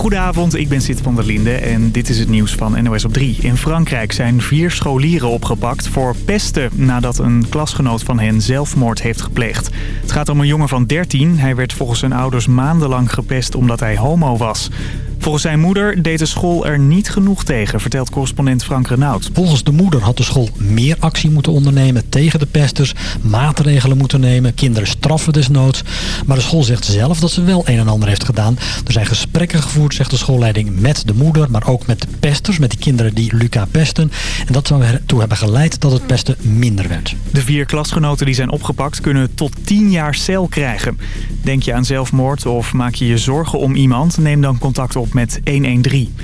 Goedenavond, ik ben Sid van der Linde en dit is het nieuws van NOS op 3. In Frankrijk zijn vier scholieren opgepakt voor pesten nadat een klasgenoot van hen zelfmoord heeft gepleegd. Het gaat om een jongen van 13. Hij werd volgens zijn ouders maandenlang gepest omdat hij homo was. Volgens zijn moeder deed de school er niet genoeg tegen, vertelt correspondent Frank Renaud. Volgens de moeder had de school meer actie moeten ondernemen tegen de pesters, maatregelen moeten nemen, kinderen straffen desnoods. Maar de school zegt zelf dat ze wel een en ander heeft gedaan. Er zijn gesprekken gevoerd, zegt de schoolleiding, met de moeder, maar ook met de pesters, met die kinderen die Luca pesten. En dat zou ertoe hebben geleid dat het pesten minder werd. De vier klasgenoten die zijn opgepakt kunnen tot 10 jaar cel krijgen. Denk je aan zelfmoord of maak je je zorgen om iemand? Neem dan contact op met 113.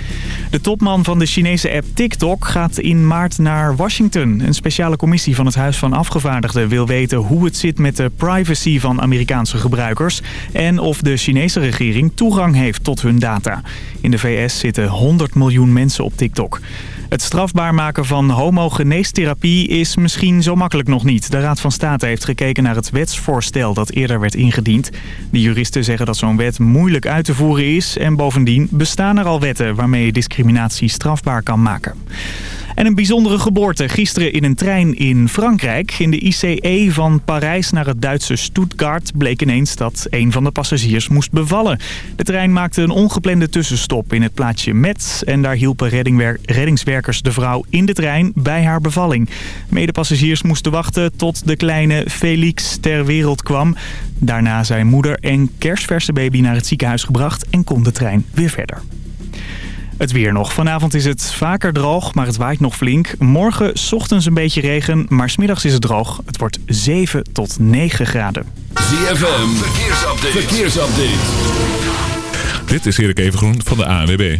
De topman van de Chinese app TikTok gaat in maart naar Washington. Een speciale commissie van het Huis van Afgevaardigden wil weten hoe het zit met de privacy van Amerikaanse gebruikers... en of de Chinese regering toegang heeft tot hun data. In de VS zitten 100 miljoen mensen op TikTok. Het strafbaar maken van homogeneestherapie is misschien zo makkelijk nog niet. De Raad van State heeft gekeken naar het wetsvoorstel dat eerder werd ingediend. De juristen zeggen dat zo'n wet moeilijk uit te voeren is... en bovendien bestaan er al wetten waarmee je discriminatie strafbaar kan maken. En een bijzondere geboorte gisteren in een trein in Frankrijk. In de ICE van Parijs naar het Duitse Stuttgart bleek ineens dat een van de passagiers moest bevallen. De trein maakte een ongeplande tussenstop in het plaatsje Metz. En daar hielpen reddingswerkers de vrouw in de trein bij haar bevalling. Medepassagiers moesten wachten tot de kleine Felix ter wereld kwam. Daarna zijn moeder en kerstverse baby naar het ziekenhuis gebracht en kon de trein weer verder. Het weer nog. Vanavond is het vaker droog, maar het waait nog flink. Morgen ochtends een beetje regen, maar smiddags is het droog. Het wordt 7 tot 9 graden. ZFM, verkeersupdate. verkeersupdate. Dit is Erik Evengroen van de ANWB.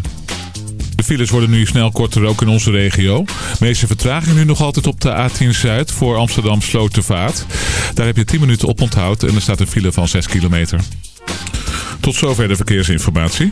De files worden nu snel korter ook in onze regio. De meeste vertraging nu nog altijd op de A10 Zuid voor Amsterdam Slotervaart. Daar heb je 10 minuten op onthoud en er staat een file van 6 kilometer. Tot zover de verkeersinformatie.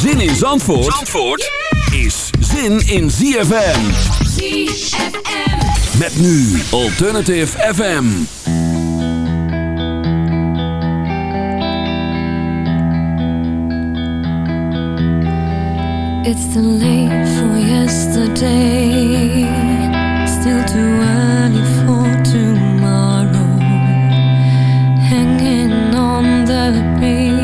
Zin in Zandvoort, Zandvoort is zin in ZFM. ZFM. Met nu Alternative FM. It's too late for yesterday. Still too early for tomorrow. Hanging on the peak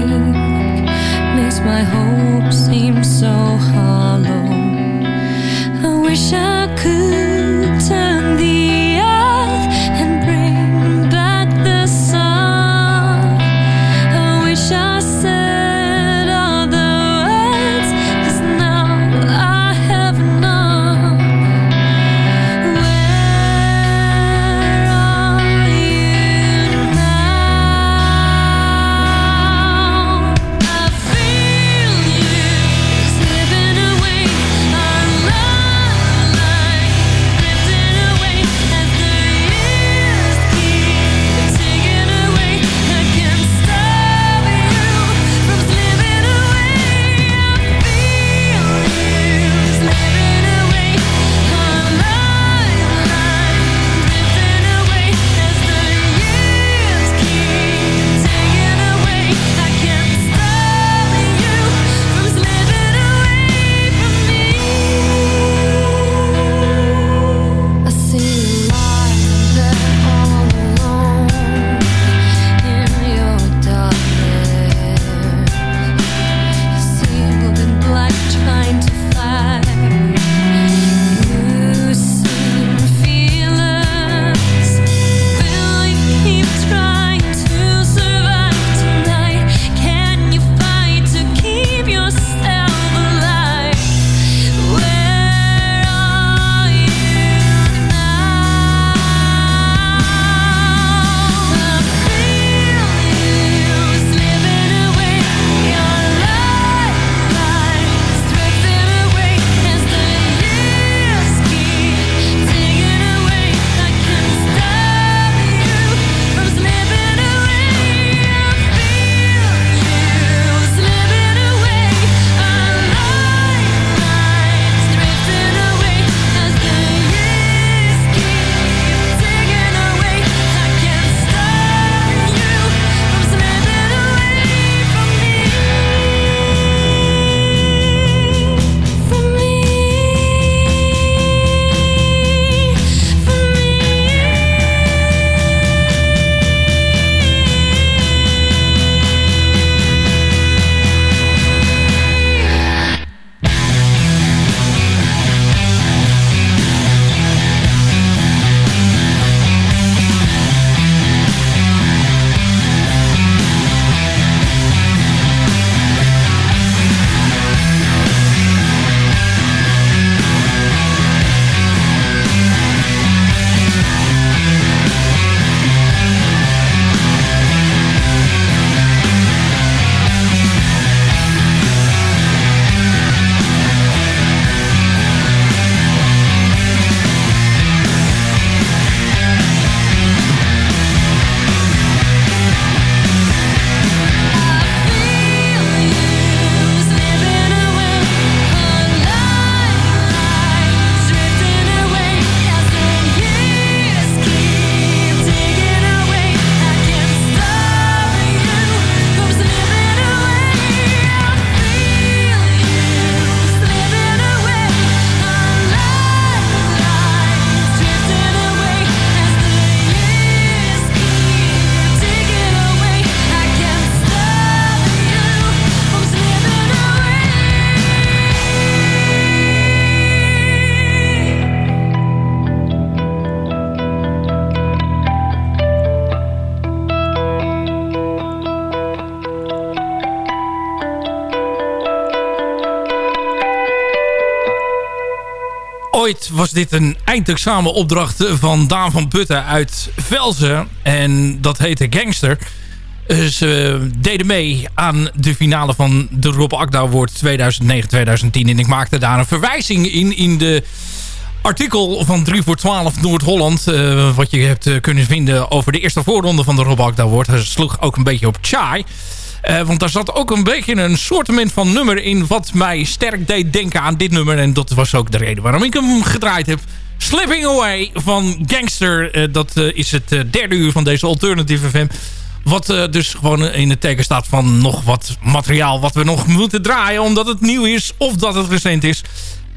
was dit een eindexamenopdracht van Daan van Putten uit Velzen. En dat heette Gangster. Ze deden mee aan de finale van de Rob Akda Award 2009-2010. En ik maakte daar een verwijzing in in de artikel van 3 voor 12 Noord-Holland. Uh, wat je hebt uh, kunnen vinden over de eerste voorronde van de Rob Akda Award. Hij sloeg ook een beetje op Chai. Uh, want daar zat ook een beetje een soortement van nummer in... wat mij sterk deed denken aan dit nummer. En dat was ook de reden waarom ik hem gedraaid heb. Slipping Away van Gangster. dat is het derde uur van deze Alternative FM. Wat dus gewoon in het teken staat van nog wat materiaal wat we nog moeten draaien. Omdat het nieuw is of dat het recent is.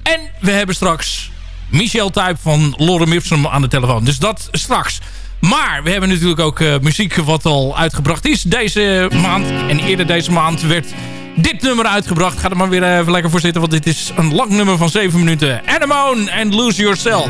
En we hebben straks Michel Tuyp van Lorem Ipsum aan de telefoon. Dus dat straks. Maar we hebben natuurlijk ook uh, muziek wat al uitgebracht is deze maand. En eerder deze maand werd dit nummer uitgebracht. Ga er maar weer even lekker voor zitten. Want dit is een lang nummer van 7 minuten. Anemone and Lose Yourself.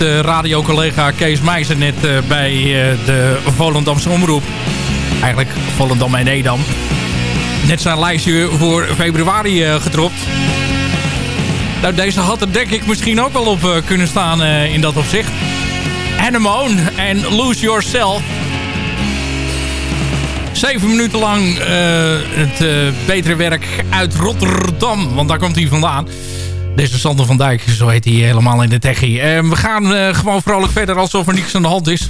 Uh, radiocollega Kees Meijzer net bij de Volendamse Omroep... eigenlijk Volendam en Edam... net zijn lijstje voor februari gedropt. Nou, deze had er denk ik misschien ook wel op kunnen staan in dat opzicht. Anemone en Lose Yourself. Zeven minuten lang het betere werk uit Rotterdam. Want daar komt hij vandaan. Deze Sander van Dijk, zo heet hij helemaal in de techie. Uh, we gaan uh, gewoon vrolijk verder alsof er niks aan de hand is.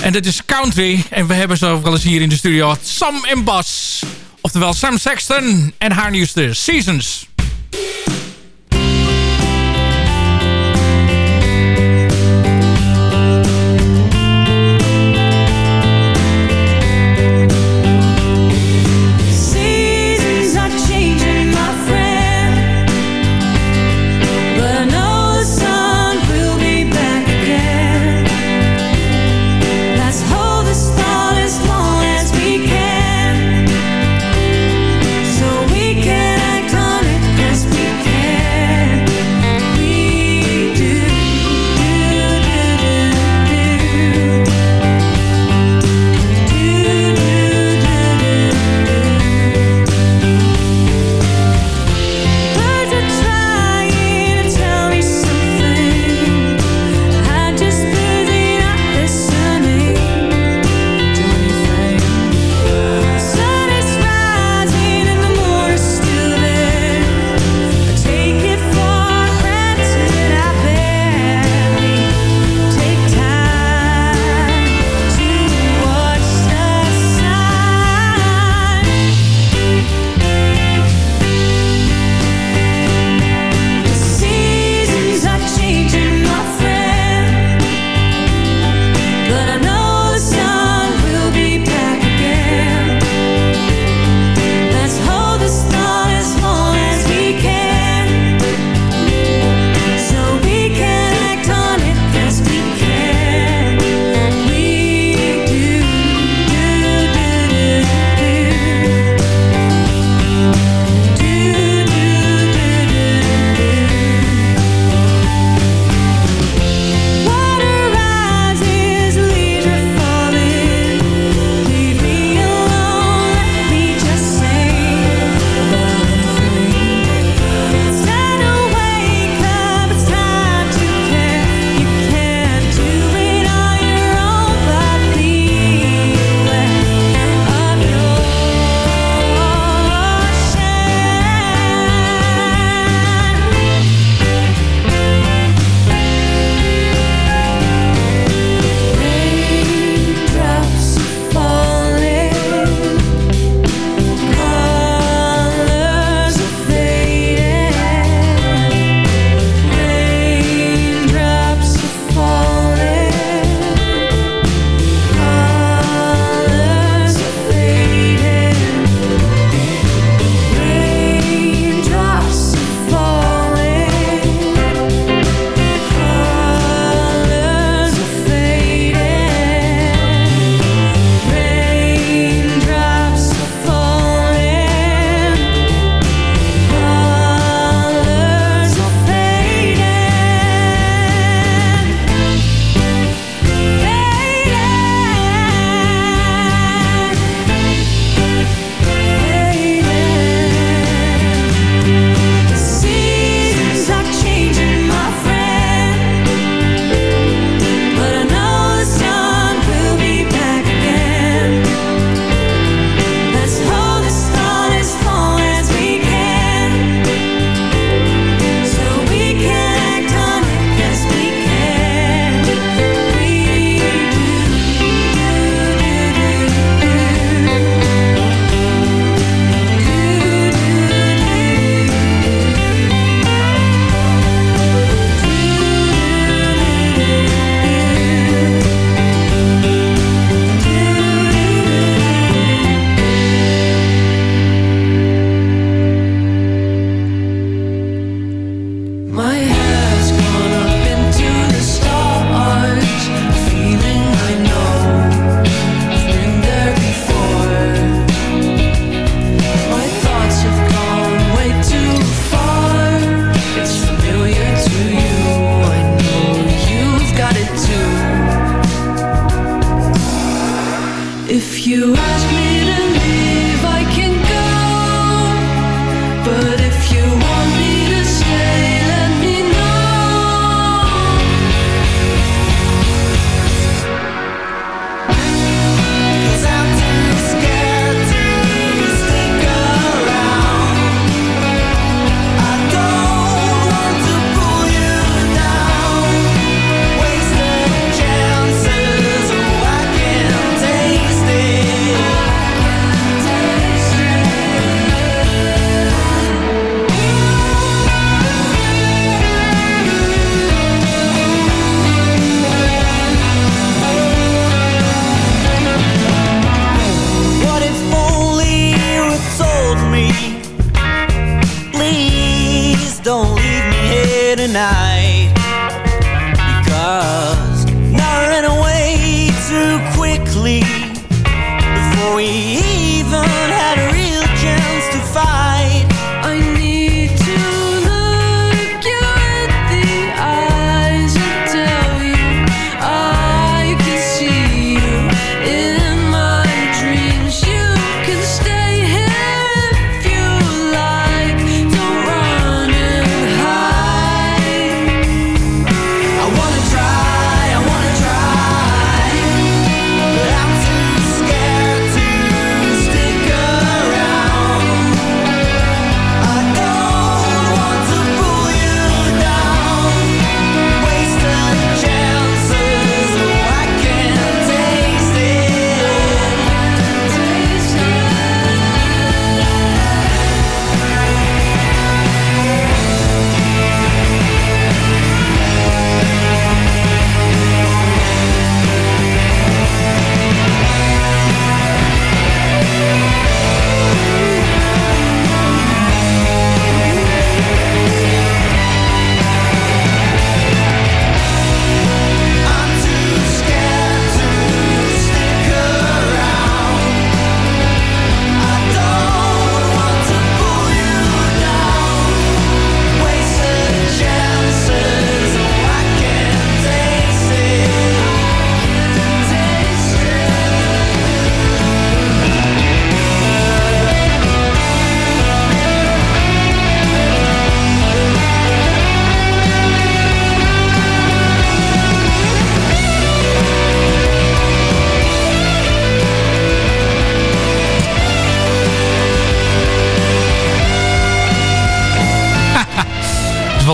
En dit is Country. En we hebben zo wel eens hier in de studio Sam en Bas. Oftewel Sam Sexton en haar nieuwste Seasons.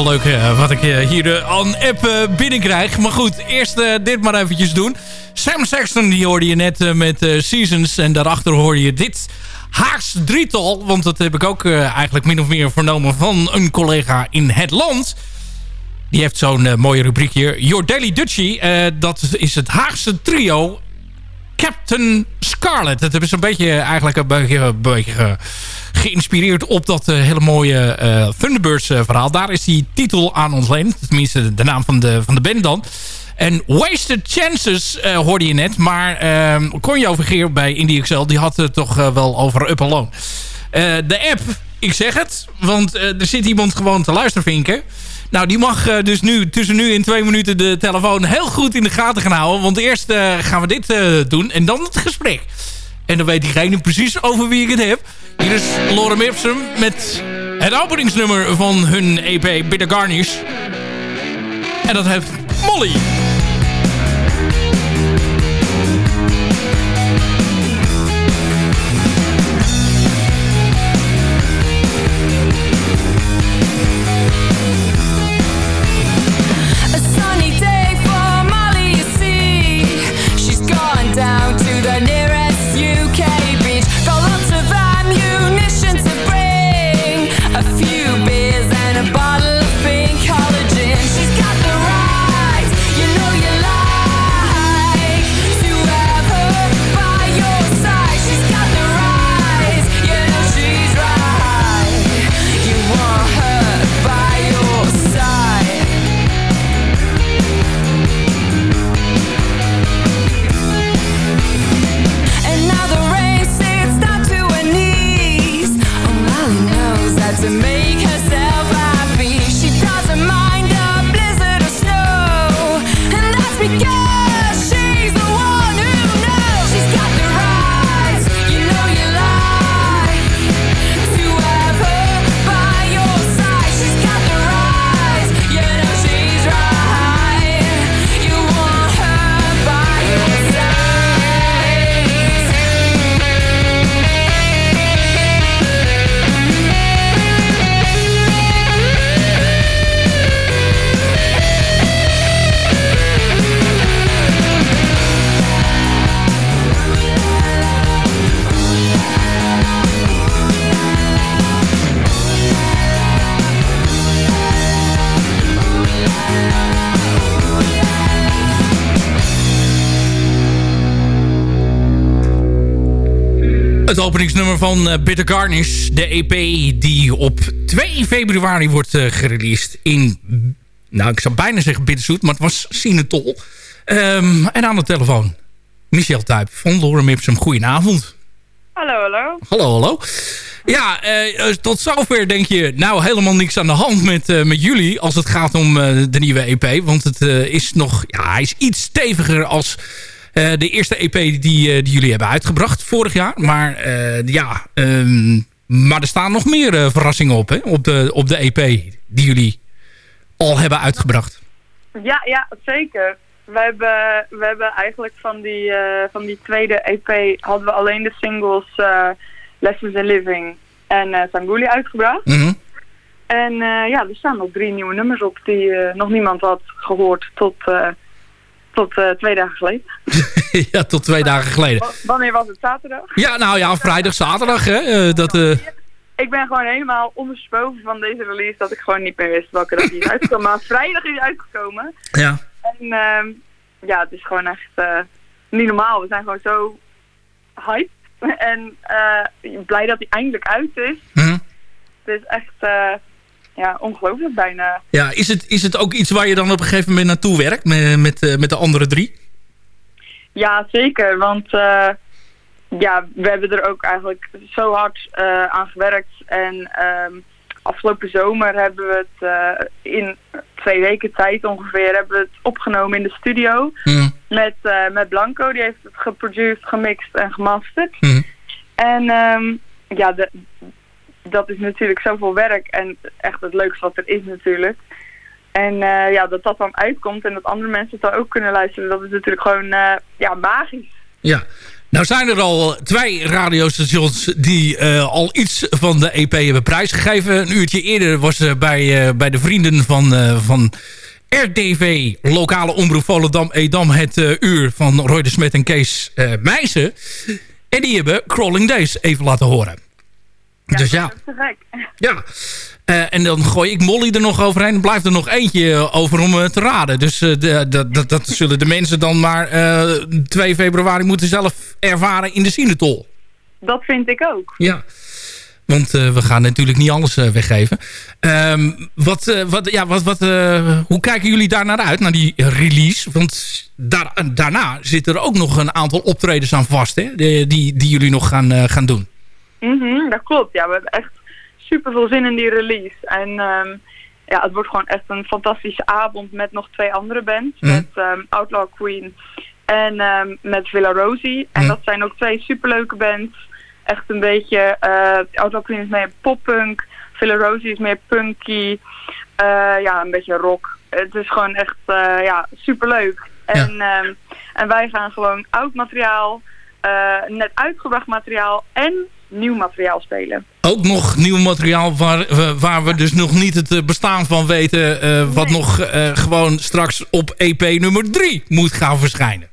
Leuk uh, wat ik uh, hier uh, aan app binnenkrijg. Maar goed, eerst dit maar eventjes doen. Sam Sexton die hoorde je net met Seasons. En daarachter hoorde je dit Haags drietal. Want dat heb ik ook eigenlijk min of meer vernomen van een collega in het land. Die heeft zo'n mooie rubriek hier. Your Daily Dutchie. dat is het Haagse trio Captain Scarlet. Dat hebben een beetje eigenlijk een een beetje geïnspireerd op dat uh, hele mooie uh, Thunderbirds uh, verhaal. Daar is die titel aan ontleend. Tenminste, de naam van de, van de band dan. En Wasted Chances hoorde je net. Maar Conjo Vergeer bij Indie Excel... die had het toch wel over Up Alone. de app, ik zeg het. Want er zit iemand gewoon te luistervinken. Nou, die mag dus nu tussen nu en twee minuten de telefoon heel goed in de gaten gaan houden. Want eerst gaan we dit doen en dan het gesprek. En dan weet diegene precies over wie ik het heb. Hier is Lorem Ipsum met het openingsnummer van hun EP Bitter Garnish. En dat heeft Molly. Openingsnummer van uh, Bitter Garnish. De EP die op 2 februari wordt uh, gereleased in... Nou, ik zou bijna zeggen Bitterzoet, maar het was Sinetol. Um, en aan de telefoon Michel Tuyp van Lorem Ipsum. Goedenavond. Hallo, hallo. Hallo, hallo. Ja, uh, tot zover denk je nou helemaal niks aan de hand met, uh, met jullie als het gaat om uh, de nieuwe EP. Want het is nog, ja, hij is iets steviger als de eerste EP die, die jullie hebben uitgebracht vorig jaar. Maar ja, um, maar er staan nog meer verrassingen op, hè, op de, op de EP die jullie al hebben uitgebracht. Ja, ja, zeker. We hebben, we hebben eigenlijk van die, van die tweede EP hadden we alleen de singles Lessons in Living en uh, Sanguli uitgebracht. Mhm. En ja, er staan nog drie nieuwe nummers op die nog niemand had gehoord tot, tot twee dagen geleden. ja, tot twee dagen geleden. wanneer was het? Zaterdag? Ja, nou ja, vrijdag, zaterdag. Hè, dat, Ik ben gewoon helemaal onderspoven van deze release dat ik gewoon niet meer wist welke die is uitgekomen. Maar vrijdag is uitgekomen. Ja. En ehm, ja, het is gewoon echt niet normaal. We zijn gewoon zo hyped en uh, blij dat hij eindelijk uit is. Hm. Het is echt ja, ongelooflijk bijna. Ja, is het, is het ook iets waar je dan op een gegeven moment naartoe werkt met, met, uh, met de andere drie? Ja, zeker. Want ja, we hebben er ook eigenlijk zo hard aan gewerkt. En um, afgelopen zomer hebben we het in twee weken tijd ongeveer hebben we het opgenomen in de studio. Mm. Met, uh, met Blanco, die heeft het geproduced, gemixt en gemasterd. Mm. En um, ja, de, dat is natuurlijk zoveel werk en echt het leukste wat er is natuurlijk. En uh, ja, dat dat dan uitkomt en dat andere mensen het dan ook kunnen luisteren, dat is natuurlijk gewoon uh, ja, magisch. Ja, nou zijn er al twee radiostations die uh, al iets van de EP hebben prijsgegeven. Een uurtje eerder was uh, bij, bij de vrienden van, van RTV, lokale omroep Volendam-Edam... het uur van Roy de Smet en Kees Meijsen. En die hebben Crawling Days even laten horen. Ja, dus ja. Dat is te gek. Ja. Uh, en dan gooi ik Molly er nog overheen. Dan blijft er nog eentje over om uh, te raden. Dus uh, de, dat, dat zullen de mensen dan maar 2 februari moeten zelf ervaren in de Sinetol. Dat vind ik ook. Ja. Want we gaan natuurlijk niet alles weggeven. Um, wat, wat, ja, wat, wat, hoe kijken jullie daar naar uit, naar die release? Want daar, daarna zitten er ook nog een aantal optredens aan vast, hè? Die, die, die jullie nog gaan, gaan doen. Mm -hmm, dat klopt, ja. We hebben echt super veel zin in die release. En um, ja, het wordt gewoon echt een fantastische avond met nog twee andere bands. Mm. Met um, Outlaw Queen en um, met Villa Rosie. En Mm. dat zijn ook twee superleuke bands. Echt een beetje, uh, Outlaw Queen is meer poppunk. Villa Rosie is meer punky. Uh, ja, een beetje rock. Het is gewoon echt uh, ja, superleuk. En, ja. en wij gaan gewoon oud materiaal, net uitgebracht materiaal en nieuw materiaal spelen. Ook nog nieuw materiaal waar, waar we dus nog niet het bestaan van weten... Uh, wat Nee. nog uh, gewoon straks op EP nummer 3 moet gaan verschijnen.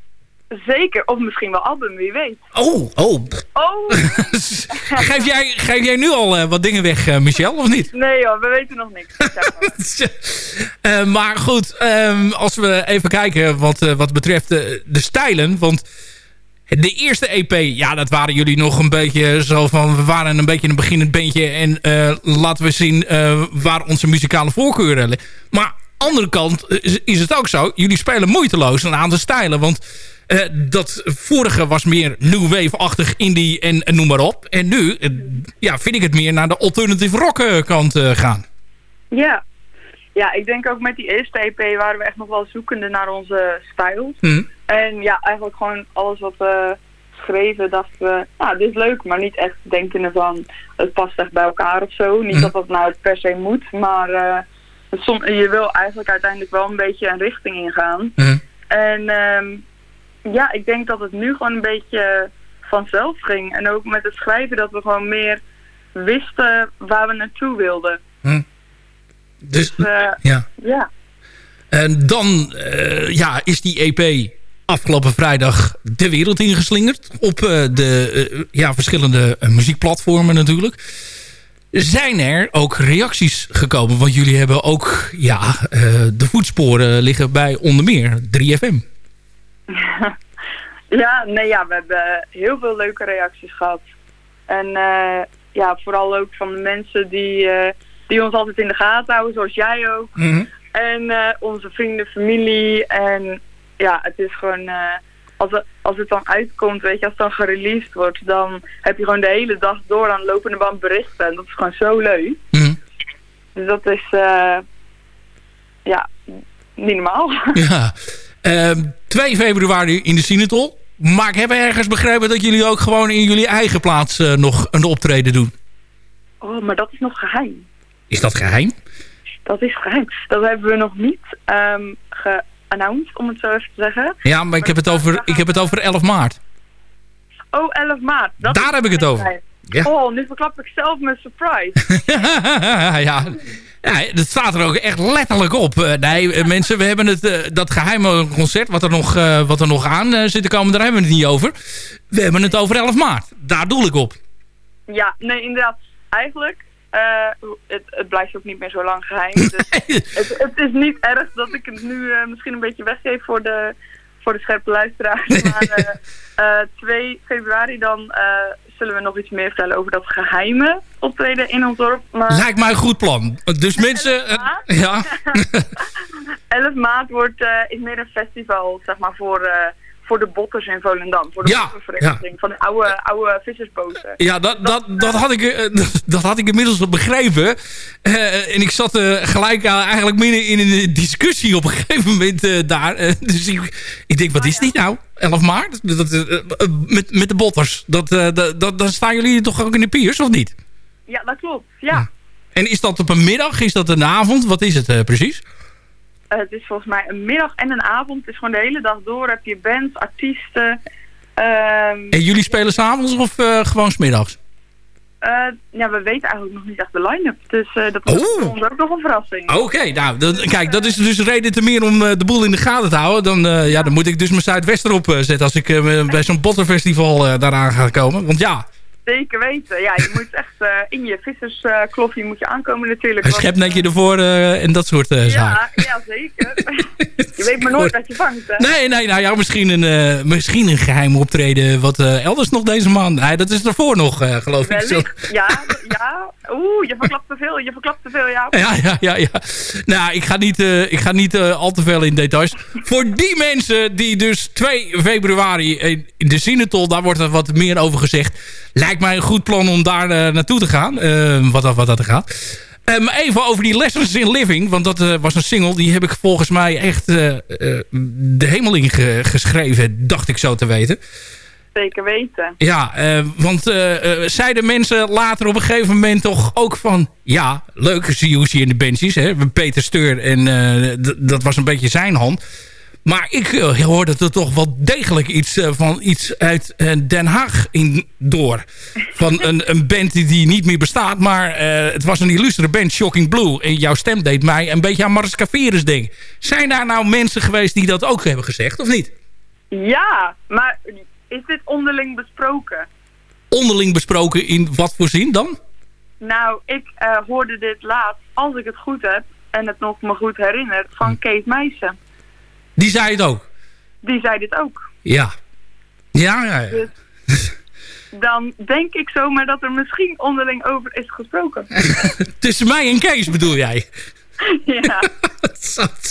Zeker, of misschien wel album, wie weet. Oh, oh. Oh, geef, jij, geef jij nu al uh, wat dingen weg, Michel, of niet? nee joh, we weten nog niks. uh, maar goed, um, als we even kijken wat, uh, wat betreft de stijlen. Want de eerste EP, ja, dat waren jullie nog een beetje zo van... we waren een beetje een beginnend bandje en uh, laten we zien waar onze muzikale voorkeuren liggen. Maar andere kant is het ook zo, jullie spelen moeiteloos een aantal stijlen. Want dat vorige was meer new wave-achtig indie en, en, noem maar op. En nu ja, vind ik het meer naar de alternative rock kant gaan. Ja. Ja, ik denk ook met die eerste EP waren we echt nog wel zoekende naar onze stijl. Hmm. En ja, eigenlijk gewoon alles wat we schreven dachten we, nou dit is leuk, maar niet echt denkende van het past echt bij elkaar of zo. Niet Hmm. dat dat nou per se moet, maar je wil eigenlijk uiteindelijk wel een beetje een richting ingaan. Hmm. En um, ja, ik denk dat het nu gewoon een beetje vanzelf ging. En ook met het schrijven dat we gewoon meer wisten waar we naartoe wilden. Hm. Dus, uh, ja. ja. En dan uh, ja, is die EP afgelopen vrijdag de wereld ingeslingerd. Op uh, de ja, verschillende muziekplatformen natuurlijk. Zijn er ook reacties gekomen? Want jullie hebben ook ja, de voetsporen liggen bij onder meer 3FM. ja, nee, ja, we hebben heel veel leuke reacties gehad. En eh, ja, vooral ook van de mensen die, eh, die ons altijd in de gaten houden, zoals jij ook. Mhm. En eh, onze vrienden, familie. En ja, het is gewoon... eh, als, het, als het dan uitkomt, weet je, als het dan gereleased wordt... dan heb je gewoon de hele dag door aan lopende band berichten. En dat is gewoon zo leuk. Mhm. Dus dat is... eh, ja, niet normaal. Ja. Ehm, 2 februari in de Sinatol. Maar ik heb ergens begrepen dat jullie ook gewoon in jullie eigen plaats nog een optreden doen. Oh, maar dat is nog geheim. Is dat geheim? Dat is geheim. Dat hebben we nog niet ehm geannounced, om het zo even te zeggen. Ja, maar ik heb het over, ik heb het over 11 maart. Oh, 11 maart. Dat Daar heb ik het over. Ja. Oh, nu verklap ik zelf mijn surprise. ja. ja, dat staat er ook echt letterlijk op. Eh, nee, eh, mensen, we hebben het, eh, dat geheime concert wat er nog, wat er nog aan zit te komen, daar hebben we het niet over. We hebben het over 11 maart. Daar doel ik op. ja, nee, inderdaad. Eigenlijk, eh, het, het blijft ook niet meer zo lang geheim. Dus het, het is niet erg dat ik het nu eh, misschien een beetje weggeef voor de, voor de scherpe luisteraars. Maar eh, eh, 2 februari dan zullen we nog iets meer vertellen over dat geheime optreden in ons dorp. Maar Lijkt mij een goed plan. Dus mensen... eh, ja. 11 maart wordt, is meer een festival, zeg maar, voor, voor de botters in Volendam. Voor de Ja, van de oude, oude vissersboten. Ja, dat, dat, dat, had ik, eh, dat, had ik inmiddels wel begrepen. Eh, en ik zat eh, gelijk eh, eigenlijk midden in een discussie op een gegeven moment eh, daar. Eh, dus ik, ik denk, wat is dit nou? 11 maart? Dat, eh, eh, met, met de botters. Dat, eh, dat, dat, dan staan jullie toch ook in de piers, of niet? Ja, dat klopt. Ja. En is dat op een middag? Is dat een avond? Wat is het eh, precies? Eh, het is volgens mij een middag en een avond. Het is gewoon de hele dag door. Heb je bands, artiesten. ehm, En jullie spelen s'avonds of eh, gewoon smiddags? eh, ja, we weten eigenlijk nog niet echt de line-up. Dus dat is Oh. voor ons ook nog een verrassing. Oké, nou, kijk, dat is dus reden te meer om de boel in de gaten te houden. Dan, ja, dan moet ik dus mijn Zuidwester op eh, zetten als ik bij zo'n botterfestival daaraan ga komen. Want ja, Zeker weten. Ja, je moet echt eh, in je visserskloffie moet je aankomen natuurlijk. een schepnetje ervoor eh, en dat soort eh, zaken. Ja, ja, zeker. je weet maar nooit wat je vangt. Hè? Nee, nee, nou ja, misschien een, eh, misschien een geheim optreden wat eh, elders nog deze maand. Nee, dat is ervoor nog, eh, geloof ik. Zo. Ja, ja. Oeh, je verklapt te veel. Je verklapt te veel, ja. Ja, ja, ja, ja. Nou, ik ga niet, eh, ik ga niet eh, al te veel in details. Voor die mensen die dus 2 februari in de Sinatol, daar wordt er wat meer over gezegd. Lijkt mij een goed plan om daar eh, naartoe te gaan. eh, wat, dat- wat dat er gaat. Ehm, even over die Lessons in Living. Want dat eh, was een single. Die heb ik volgens mij echt de hemel in ge- geschreven. Dacht ik zo te weten. Zeker weten. Ja, want zeiden mensen later op een gegeven moment toch ook van... Ja, leuk, Siouxsie in de Benchies, hè, Peter Steur. En dat was een beetje zijn hand. Maar ik eh, hoorde er toch wel degelijk iets eh, van iets uit eh, Den Haag in door. Van een, een band die, die niet meer bestaat. Maar het was een illustere band, Shocking Blue. En jouw stem deed mij een beetje aan Mariska Veres denken. Zijn daar nou mensen geweest die dat ook hebben gezegd, of niet? Ja, maar is dit onderling besproken? Onderling besproken in wat voor zin dan? Nou, ik hoorde dit laatst, als ik het goed heb en het nog me goed herinner, van Kees Meijsen. Die zei het ook. Die zei dit ook. Ja. Ja, ja, ja. Dan denk ik zomaar dat er misschien onderling over is gesproken. Tussen mij en Kees bedoel jij? ja.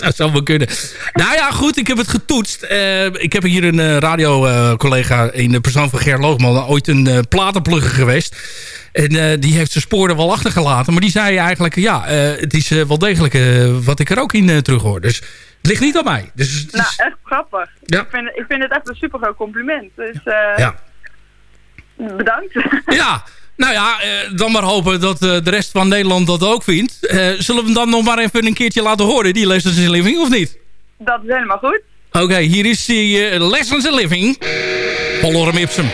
dat, zou, wel kunnen. Nou ja, goed, ik heb het getoetst. Eh, ik heb hier een radio-collega in de persoon van Ger Loogman... ooit een eh, platenplugger geweest. En die heeft zijn sporen wel achtergelaten. Maar die zei eigenlijk, ja, het is wel degelijk wat ik er ook in uh, terug hoor. Dus het ligt niet aan mij. Dus, Nou, echt grappig. Ja. Ik, vind, ik vind het echt een super groot compliment. Dus eh, ja. bedankt. ja, nou ja, eh, dan maar hopen dat eh, de rest van Nederland dat ook vindt. Zullen we hem dan nog maar even een keertje laten horen, die Lessons in Living, of niet? dat is helemaal goed. Oké, hier is die Lessons in Living. Lorem Ipsum.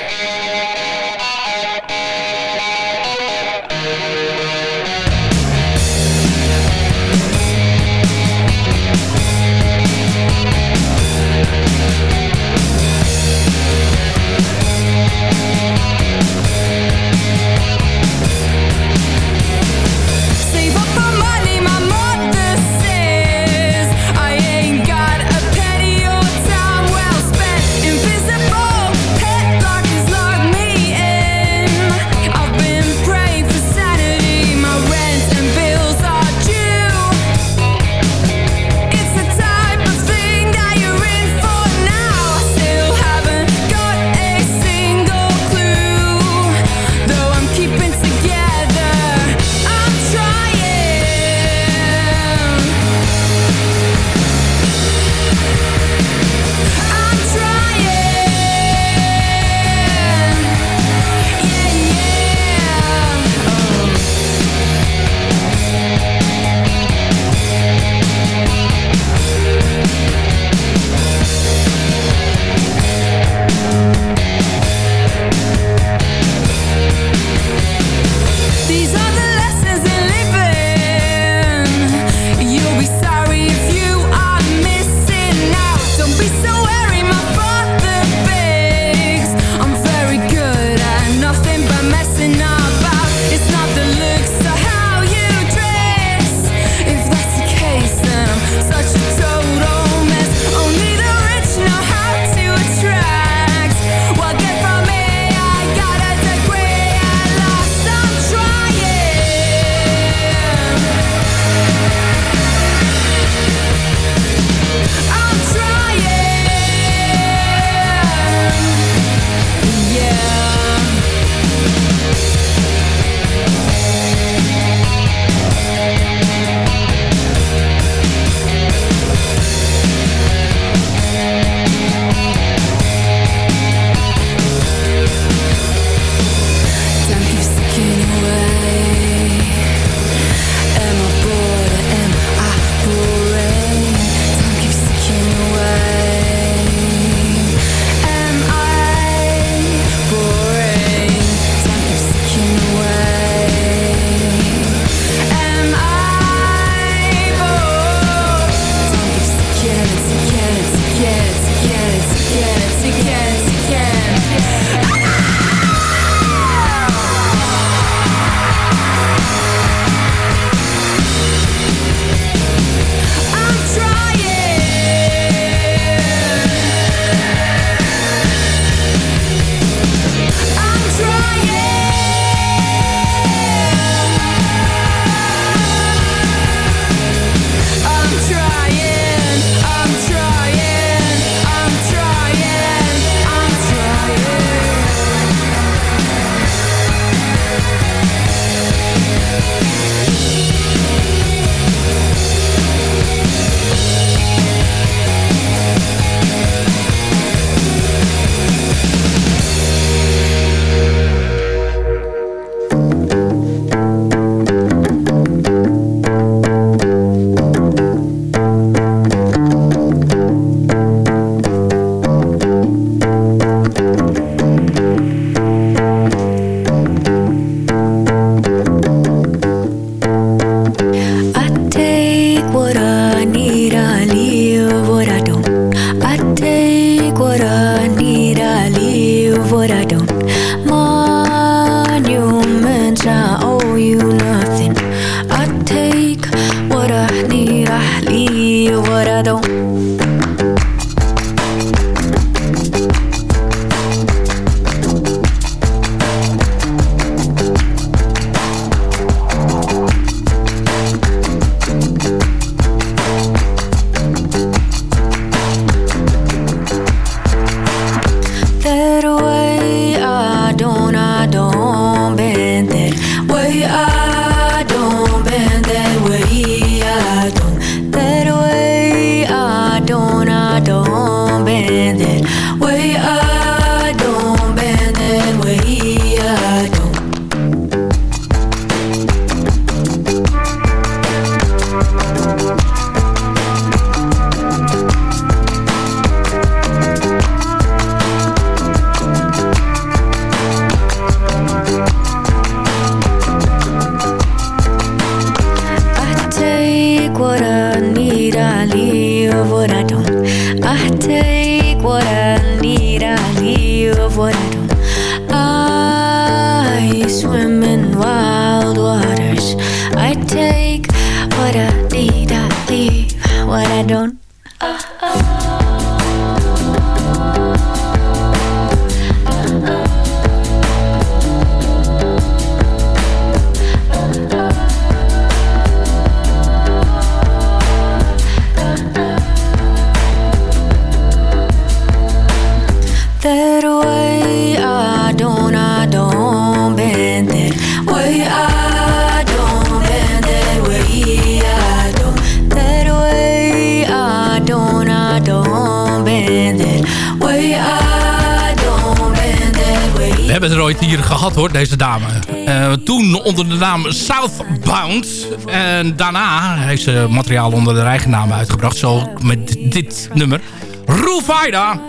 En daarna heeft ze materiaal onder de eigen naam uitgebracht. Zo met dit nummer. Rufaida.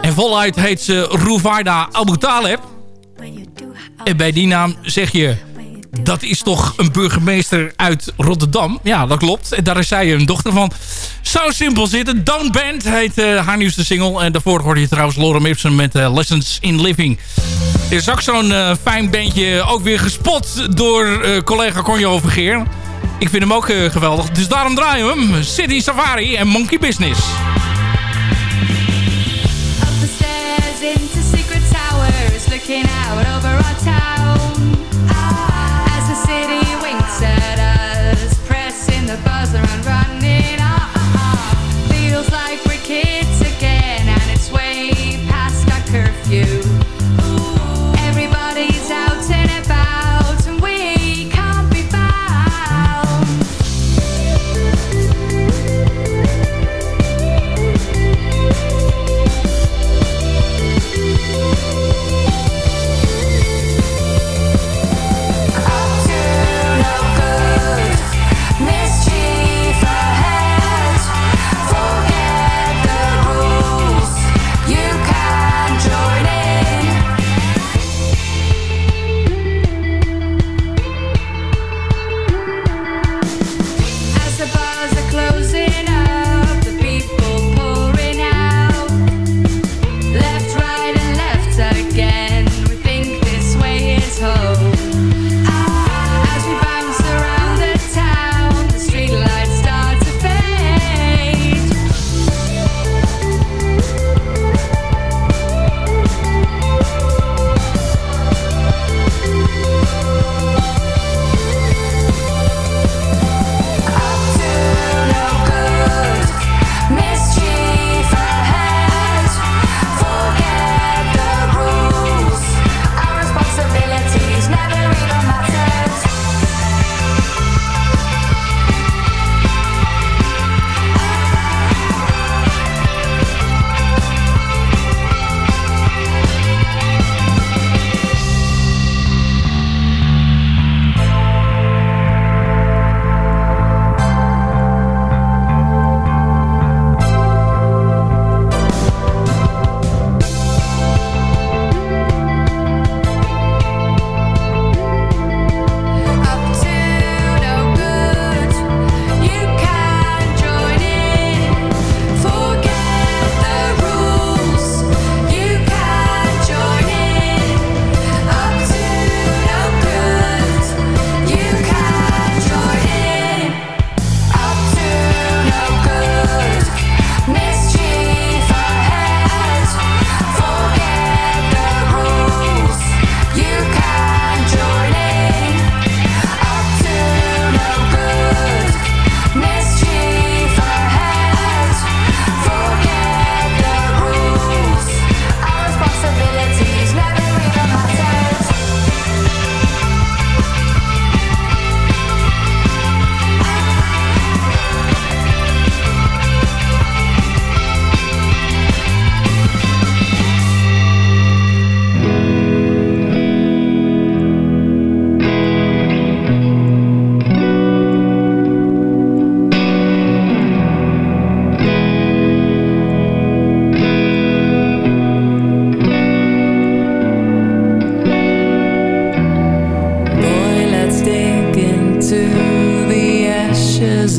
En voluit heet ze Rufaida Abu Taleb. En bij die naam zeg je... Dat is toch een burgemeester uit Rotterdam? Ja, dat klopt. En daar is zij een dochter van. Zo simpel zitten. Don't Band heet eh, haar nieuwste single. En daarvoor hoorde je trouwens Lorem Ipsum met eh, Lessons in Living. Er is ook zo'n eh, fijn bandje. Ook weer gespot door collega Conjo Vergeer. Ik vind hem ook geweldig. Dus daarom draaien we hem. City Safari en Monkey Business. Up the stairs into secret towers, looking out over our town. As the city winks at us, pressing the.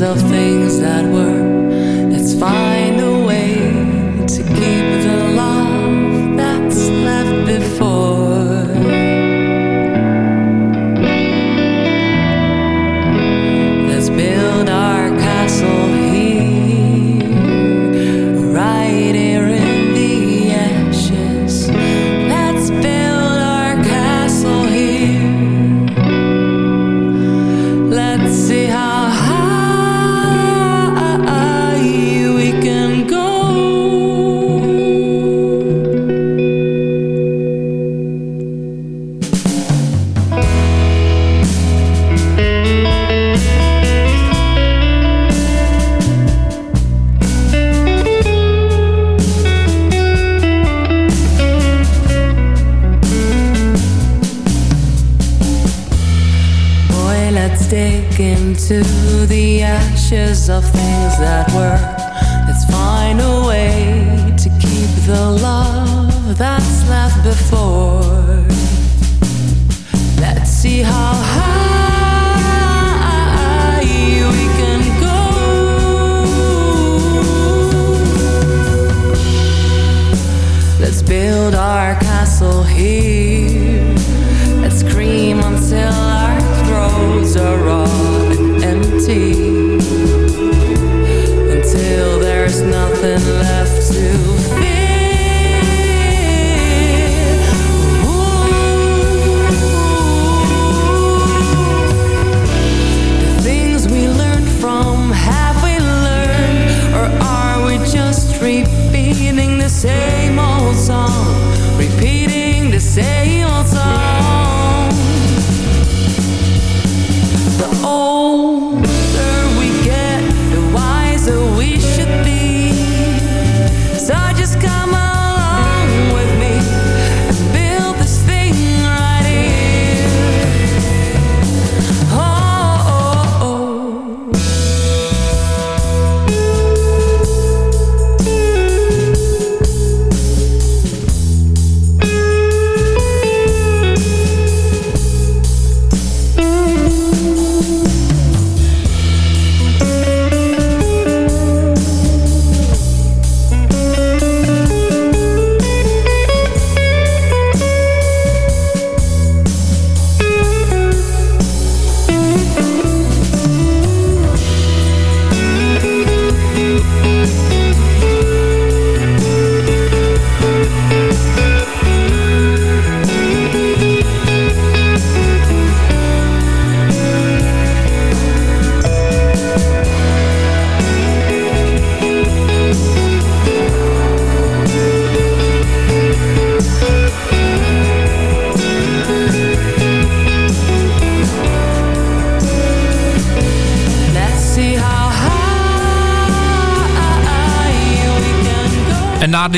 of things that were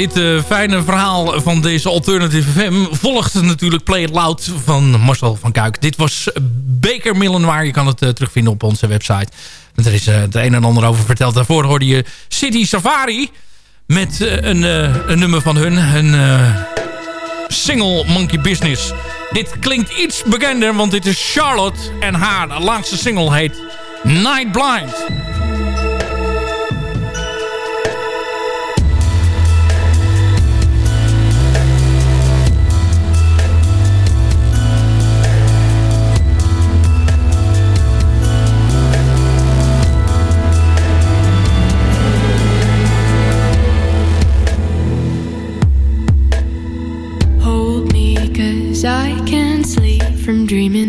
dit eh, fijne verhaal van deze Alternative FM... volgt natuurlijk Play It Loud van Marcel van Kuik. Dit was Baker Millenwaar. Je kan het eh, terugvinden op onze website. Want er is eh, het een en ander over verteld. Daarvoor hoorde je City Safari... met een, een, nummer van hun. Een single Monkey Business. Dit klinkt iets bekender, want dit is Charlotte... en haar laatste single heet Night Blind. dreaming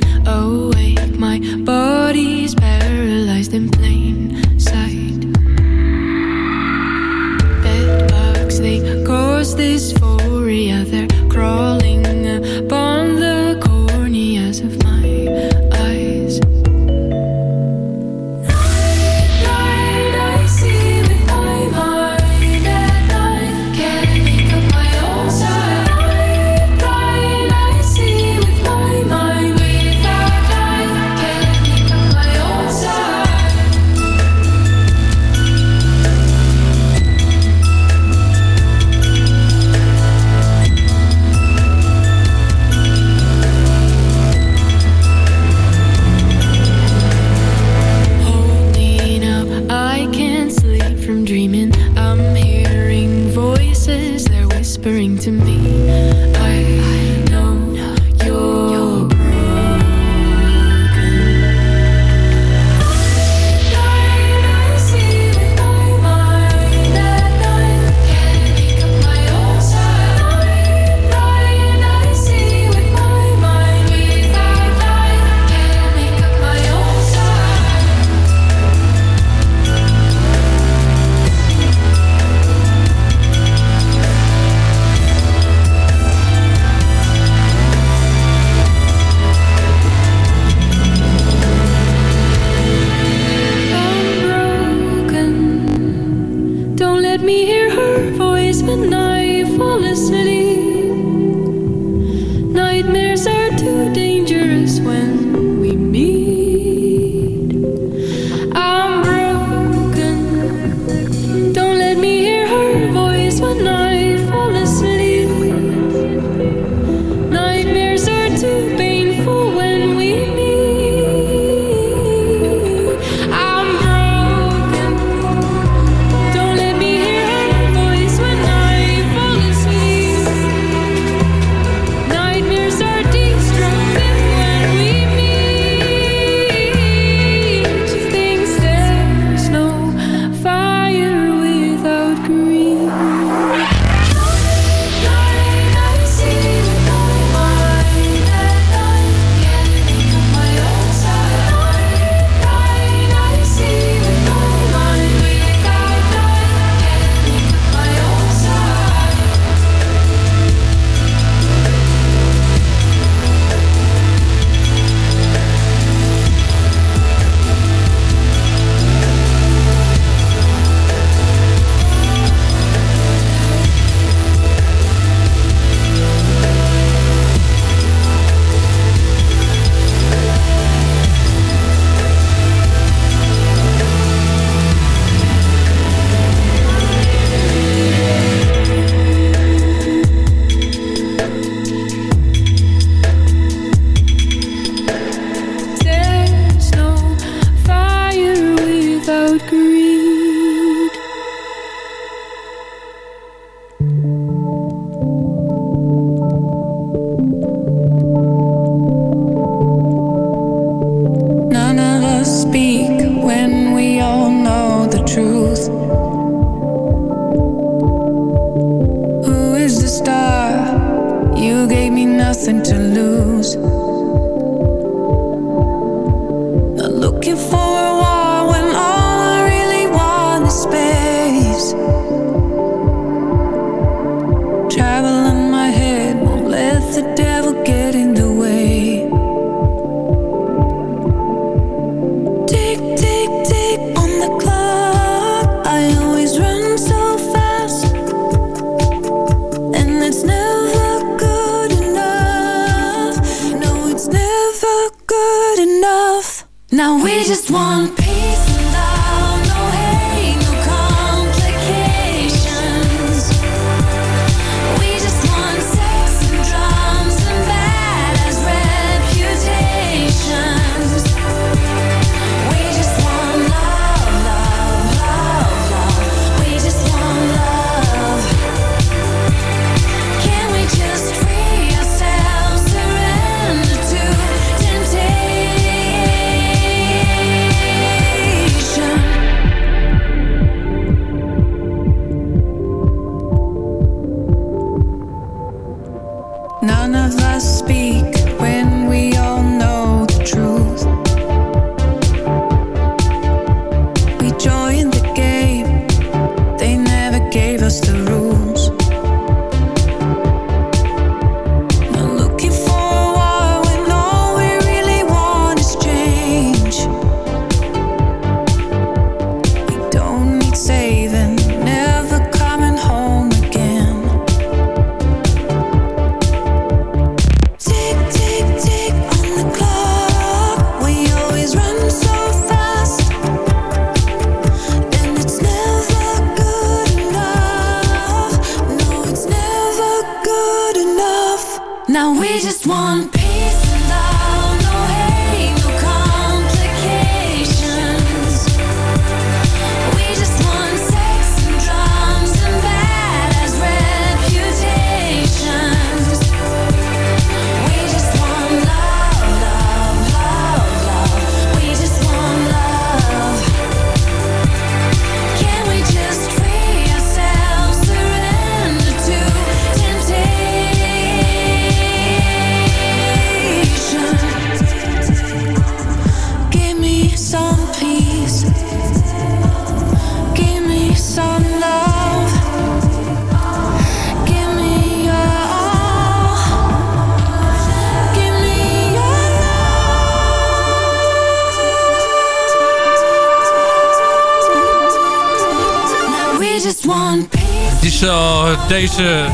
deze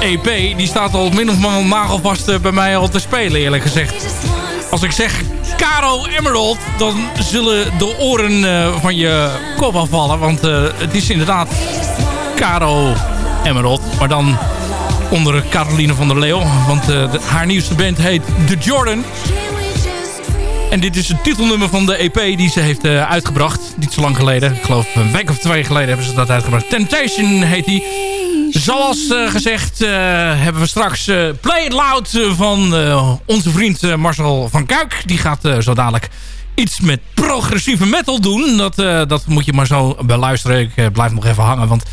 EP, die staat al min of meer nagelvast eh, bij mij al te spelen eerlijk gezegd. Als ik zeg Caro Emerald, dan zullen de oren eh, van je kop afvallen. Want eh, het is inderdaad Caro Emerald, maar dan onder Caroline van der Leeuw. Want haar nieuwste band heet The Jordan. En dit is het titelnummer van de EP die ze heeft uitgebracht. Niet zo lang geleden. Ik geloof een week of twee geleden hebben ze dat uitgebracht. Temptation heet die. Zoals eh, gezegd eh, hebben we straks eh, Play It Loud van onze vriend Marcel van Kuik. Die gaat zo dadelijk iets met progressieve metal doen. Dat, dat moet je maar zo beluisteren. Ik blijf nog even hangen, want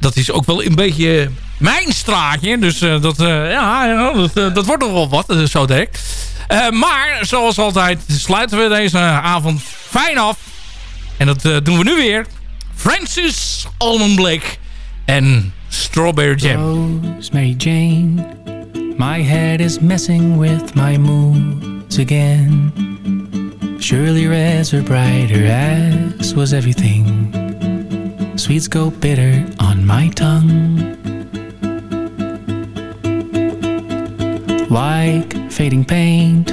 dat is ook wel een beetje mijn straatje. Dus dat, ja, dat, dat wordt nog wel wat, zo direct. Maar zoals altijd sluiten we deze avond fijn af. En dat doen we nu weer. Francis Almond Blake en Strawberry Jam. Rosemary Jane, my head is messing with my moods again. Surely reds were brighter, as was everything. Sweets go bitter on my tongue. Like fading paint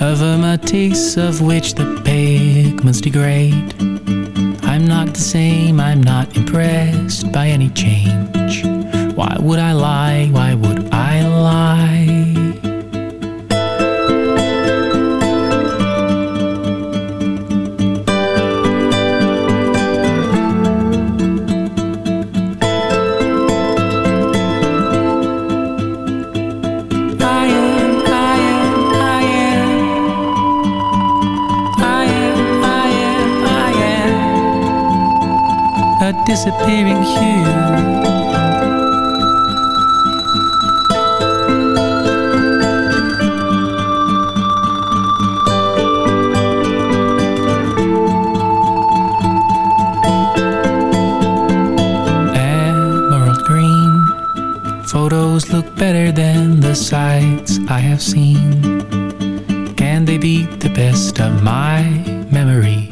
of a matisse of which the pigments degrade. I'm not the same, I'm not impressed by any change. Why would I lie? Why would I lie? A disappearing hue. Emerald green. Photos look better than the sights I have seen. Can they beat the best of my memories?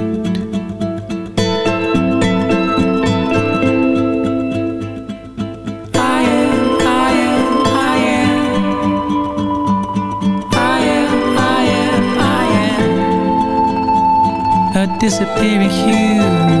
Disappearing hue.